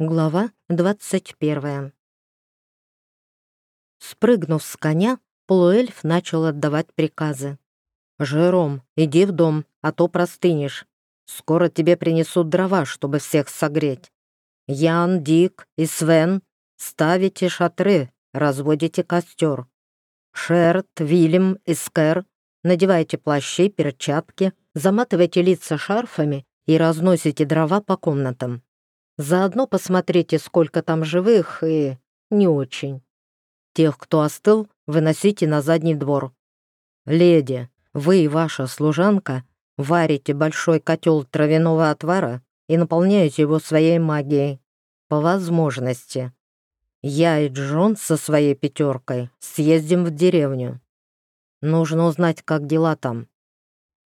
Глава 21. Спрыгнув с коня, полуэльф начал отдавать приказы. «Жером, иди в дом, а то простынешь. Скоро тебе принесут дрова, чтобы всех согреть. Ян, Дик и Свен, ставите шатры, разводите костер. Шерт, Вильям и Скэр, надевайте плащи, перчатки, заматывайте лица шарфами и разносите дрова по комнатам. Заодно посмотрите, сколько там живых и не очень. Тех, кто остыл, выносите на задний двор. Леди, вы и ваша служанка варите большой котел травяного отвара и наполняете его своей магией. По возможности. Я и Джон со своей пятеркой съездим в деревню. Нужно узнать, как дела там.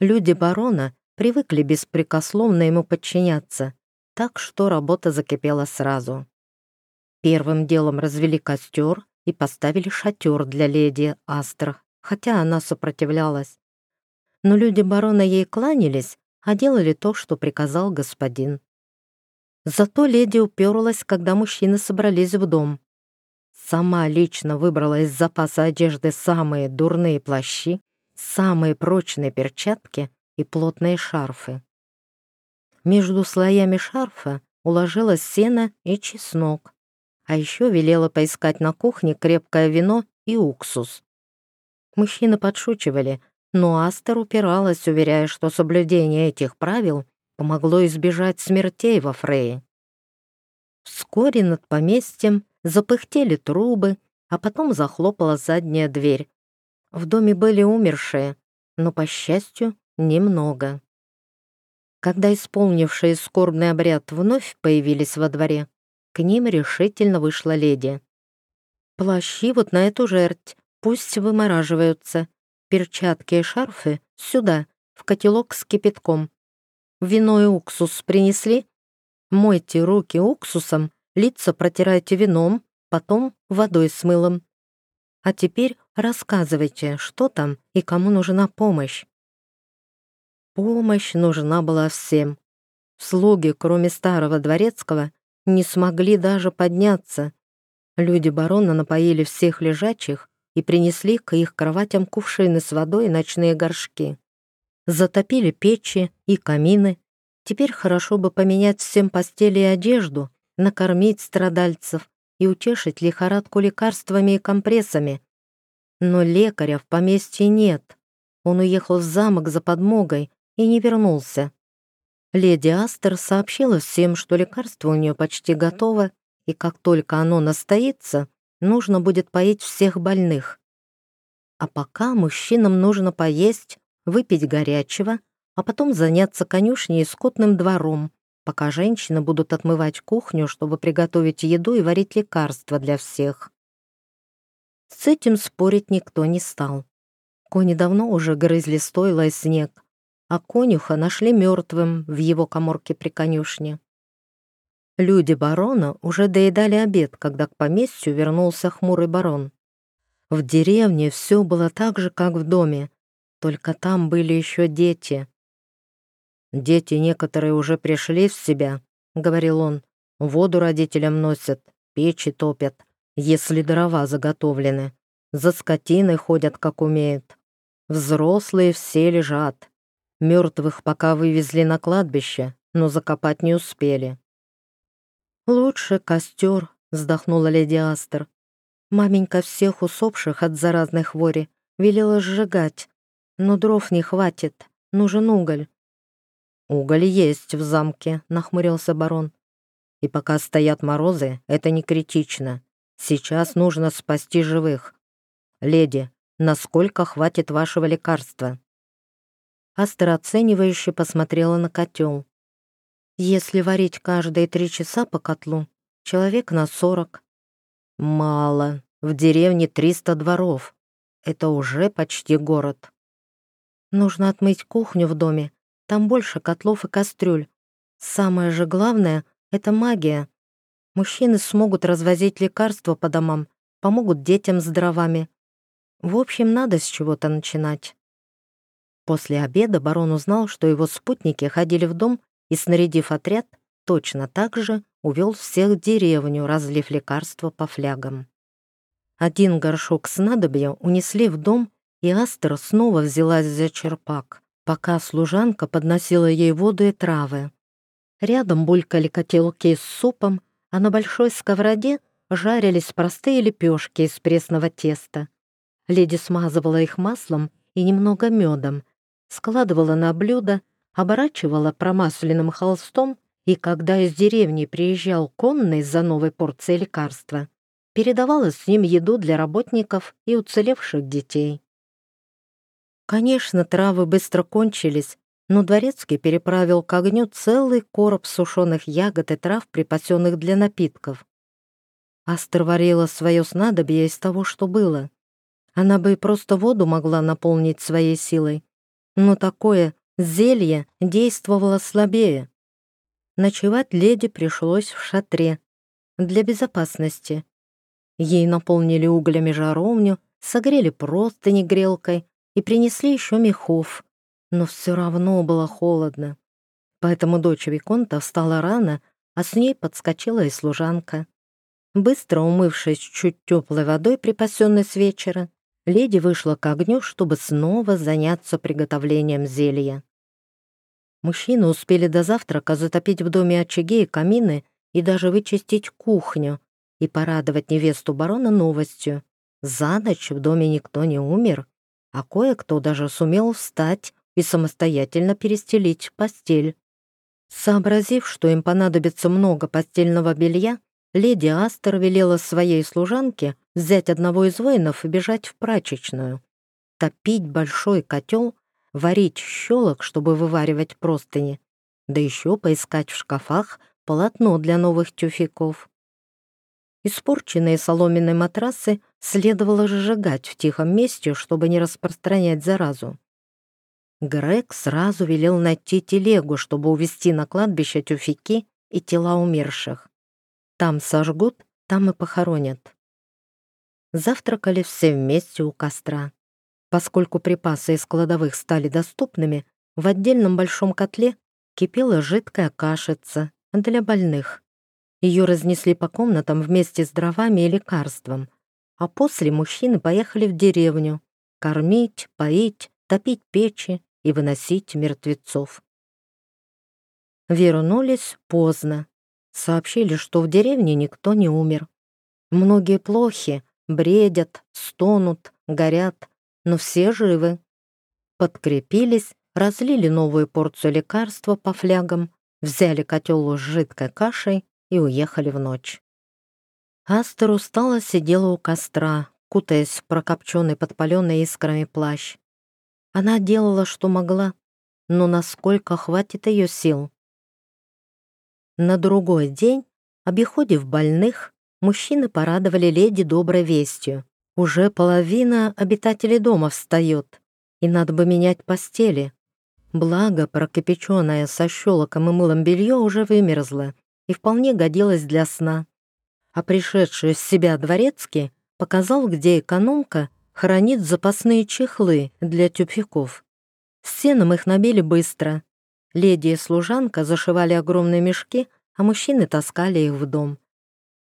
Люди барона привыкли беспрекословно ему подчиняться, так что работа закипела сразу. Первым делом развели костер и поставили шатер для леди Астр, хотя она сопротивлялась. Но люди барона ей кланялись, а делали то, что приказал господин. Зато леди уперлась, когда мужчины собрались в дом. Сама лично выбрала из запаса одежды самые дурные плащи, самые прочные перчатки и плотные шарфы. Между слоями шарфа уложила сено и чеснок, а еще велела поискать на кухне крепкое вино и уксус. Мужчины подшучивали, но Астер упиралась, уверяя, что соблюдение этих правил помогло избежать смертей во Фрее. Вскоре над поместьем запыхтели трубы, а потом захлопала задняя дверь. В доме были умершие, но, по счастью, немного. Когда исполнившие скорбный обряд вновь появились во дворе, к ним решительно вышла леди. «Плащи вот на эту жерть, пусть вымораживаются. Перчатки и шарфы сюда, в котелок с кипятком. Вино и уксус принесли? Мойте руки уксусом, лица протирайте вином, потом водой с мылом. А теперь рассказывайте, что там и кому нужна помощь. Помощь нужна была всем. Слуги, кроме старого дворецкого, не смогли даже подняться. Люди барона напоили всех лежачих и принесли к их кроватям кувшины с водой и ночные горшки. Затопили печи и камины. Теперь хорошо бы поменять всем постели и одежду, накормить страдальцев и утешить лихорадку лекарствами и компрессами. Но лекаря в поместье нет. Он уехал в замок за подмогой, и не вернулся. Леди Астер сообщила всем, что лекарство у нее почти готово, и как только оно настоится, нужно будет поить всех больных. А пока мужчинам нужно поесть, выпить горячего, а потом заняться конюшней и скотным двором, пока женщины будут отмывать кухню, чтобы приготовить еду и варить лекарства для всех. С этим спорить никто не стал. Кони давно уже грызли стойло и снег, а конюха нашли мертвым в его коморке при конюшне. Люди барона уже доедали обед, когда к поместью вернулся хмурый барон. В деревне все было так же, как в доме, только там были еще дети. «Дети некоторые уже пришли в себя», — говорил он. «Воду родителям носят, печи топят, если дрова заготовлены. За скотиной ходят, как умеют. Взрослые все лежат, Мертвых пока вывезли на кладбище, но закопать не успели. «Лучше костер», — вздохнула леди Астер. «Маменька всех усопших от заразной хвори велела сжигать, но дров не хватит, нужен уголь». «Уголь есть в замке», — нахмурился барон. «И пока стоят морозы, это не критично. Сейчас нужно спасти живых. Леди, насколько хватит вашего лекарства?» Астер оценивающе посмотрела на котел. «Если варить каждые три часа по котлу, человек на сорок». «Мало. В деревне триста дворов. Это уже почти город». «Нужно отмыть кухню в доме. Там больше котлов и кастрюль. Самое же главное — это магия. Мужчины смогут развозить лекарства по домам, помогут детям с дровами. В общем, надо с чего-то начинать». После обеда барон узнал, что его спутники ходили в дом и, снарядив отряд, точно так же увел всех в деревню, разлив лекарства по флягам. Один горшок снадобья унесли в дом, и Астра снова взялась за черпак, пока служанка подносила ей воду и травы. Рядом булькали котелки с супом, а на большой сковороде жарились простые лепешки из пресного теста. Леди смазывала их маслом и немного медом, складывала на блюдо, оборачивала промасленным холстом, и когда из деревни приезжал конный за новой порцией лекарства, передавала с ним еду для работников и уцелевших детей. Конечно, травы быстро кончились, но Дворецкий переправил к огню целый короб сушеных ягод и трав, припасенных для напитков. Астер варила свое снадобье из того, что было. Она бы и просто воду могла наполнить своей силой, но такое зелье действовало слабее. Ночевать леди пришлось в шатре для безопасности, Ей наполнили углями жаровню, согрели простыни грелкой и принесли еще мехов. Но все равно было холодно. Поэтому дочь Виконта встала рано, а с ней подскочила и служанка. Быстро умывшись чуть теплой водой, припасенной с вечера, леди вышла к огню, чтобы снова заняться приготовлением зелья. Мужчины успели до завтрака затопить в доме очаги и камины и даже вычистить кухню, и порадовать невесту барона новостью. За ночь в доме никто не умер, а кое-кто даже сумел встать и самостоятельно перестелить постель. Сообразив, что им понадобится много постельного белья, леди Астер велела своей служанке взять одного из воинов и бежать в прачечную, топить большой котел, варить щелок, чтобы вываривать простыни, да еще поискать в шкафах полотно для новых тюфяков. Испорченные соломенные матрасы следовало сжигать в тихом месте, чтобы не распространять заразу. Грег сразу велел найти телегу, чтобы увезти на кладбище тюфяки и тела умерших. Там сожгут, там и похоронят. Завтракали все вместе у костра. Поскольку припасы из кладовых стали доступными, в отдельном большом котле кипела жидкая кашица для больных. Ее разнесли по комнатам вместе с дровами и лекарством. А после мужчины поехали в деревню кормить, поить, топить печи и выносить мертвецов. Вернулись поздно. Сообщили, что в деревне никто не умер. Многие плохи, бредят, стонут, горят, но все живы. Подкрепились, разлили новую порцию лекарства по флягам, взяли котел с жидкой кашей и уехали в ночь. Астер устало сидела у костра, кутаясь в прокопченный подпаленный искрами плащ. Она делала, что могла, но насколько хватит ее сил. На другой день, обиходив больных, мужчины порадовали леди доброй вестью. Уже половина обитателей дома встает, и надо бы менять постели. Благо, прокипяченное со щелоком и мылом белье уже вымерзло, и вполне годилась для сна. А пришедший в себя дворецкий показал, где экономка хранит запасные чехлы для тюфяков. Стенам их набили быстро. Леди и служанка зашивали огромные мешки, а мужчины таскали их в дом.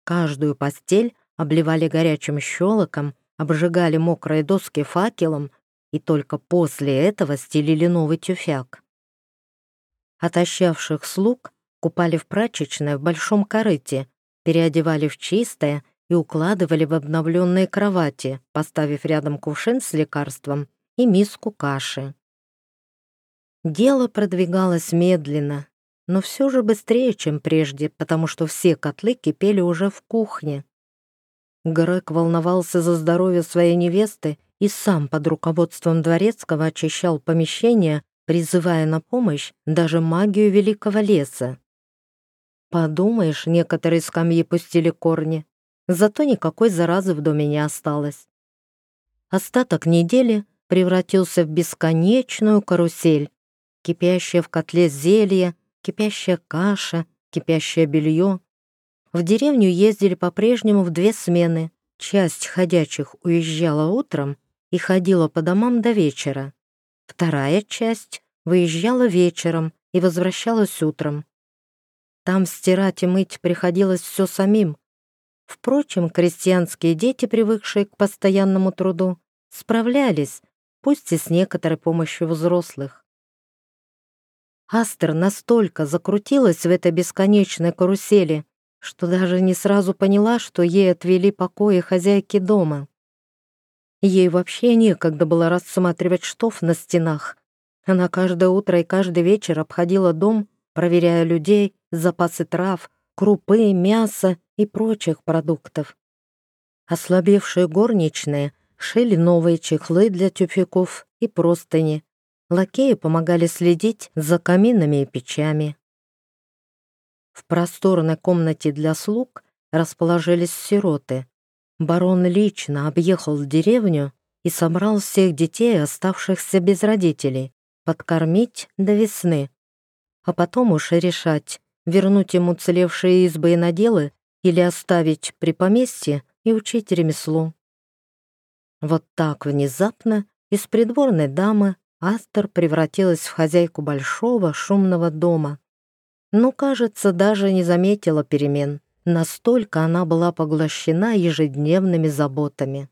Каждую постель обливали горячим щелоком, обжигали мокрые доски факелом и только после этого стелили новый тюфяк. Отощавших слуг купали в прачечной в большом корыте, переодевали в чистое и укладывали в обновленные кровати, поставив рядом кувшин с лекарством и миску каши. Дело продвигалось медленно, но все же быстрее, чем прежде, потому что все котлы кипели уже в кухне. Грег волновался за здоровье своей невесты и сам под руководством дворецкого очищал помещение, призывая на помощь даже магию великого леса. Подумаешь, некоторые скамьи пустили корни, зато никакой заразы в доме не осталось. Остаток недели превратился в бесконечную карусель. Кипящее в котле зелье, кипящая каша, кипящее белье. В деревню ездили по-прежнему в две смены. Часть ходячих уезжала утром и ходила по домам до вечера. Вторая часть выезжала вечером и возвращалась утром. Там стирать и мыть приходилось все самим. Впрочем, крестьянские дети, привыкшие к постоянному труду, справлялись, пусть и с некоторой помощью взрослых. Астер настолько закрутилась в этой бесконечной карусели, что даже не сразу поняла, что ей отвели покои хозяйки дома. Ей вообще некогда было рассматривать штоф на стенах. Она каждое утро и каждый вечер обходила дом, проверяя людей, запасы трав, крупы, мяса и прочих продуктов. Ослабевшие горничные шили новые чехлы для тюфяков и простыни. Лакеи помогали следить за каминами и печами. В просторной комнате для слуг расположились сироты. Барон лично объехал деревню и собрал всех детей, оставшихся без родителей, подкормить до весны, а потом уж и решать, вернуть ему целевшие избы и наделы или оставить при поместье и учить ремеслу. Вот так внезапно из придворной дамы Астер превратилась в хозяйку большого шумного дома. Но, кажется, даже не заметила перемен. Настолько она была поглощена ежедневными заботами.